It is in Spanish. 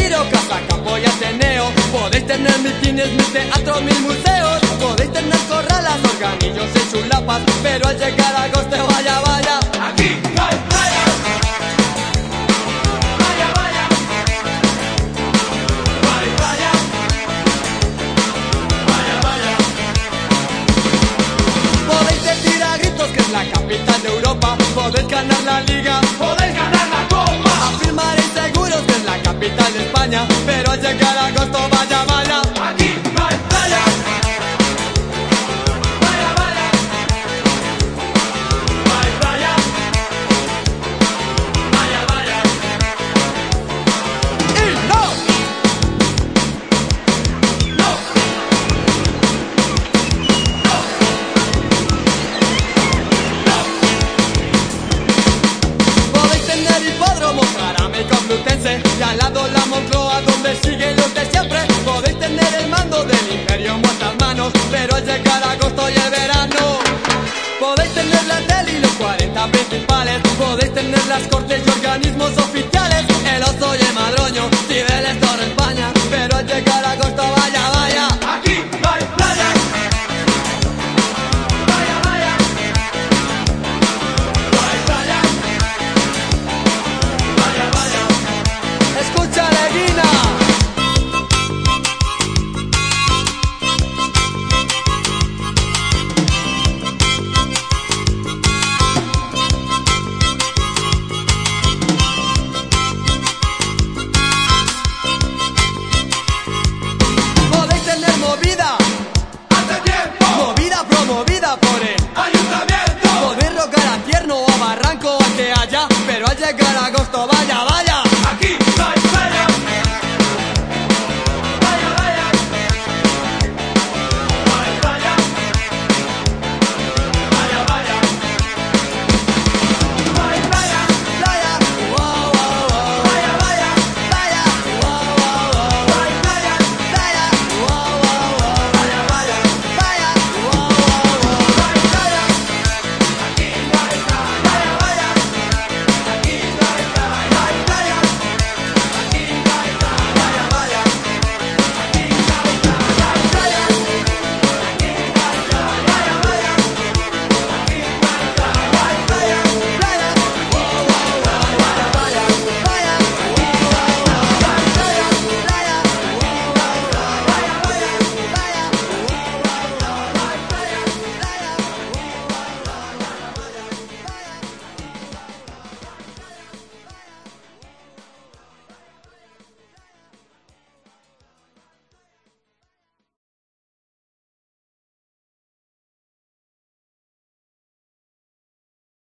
retiro, casa, campo y ateneo. Podéis tener mitines, mis teatros, mis museos. Podéis tener corralas, organillos y chulapas. Pero al llegar a agosto, vaya, vaya. Aquí no hay playa. Vaya, vaya. No hay playa. Vaya, vaya. Podéis decir a gritos que es la capital de Europa. Podéis ganar la liga. Podéis Pero al llegar agosto, vaya, Jarame Complutense. Y al lado la Moncloa donde siguen los de siempre. Podéis tener el mando del imperio en vuestras manos Pero al llegar agosto y el verano Podéis tener la tele y los 40 principales. Podéis tener las cortes y organismos oficiales. El oso y el madroño, Cibeles, Torre barranco que haya Pero al llegar agosto vaya,